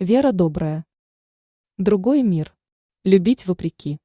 Вера добрая. Другой мир. Любить вопреки.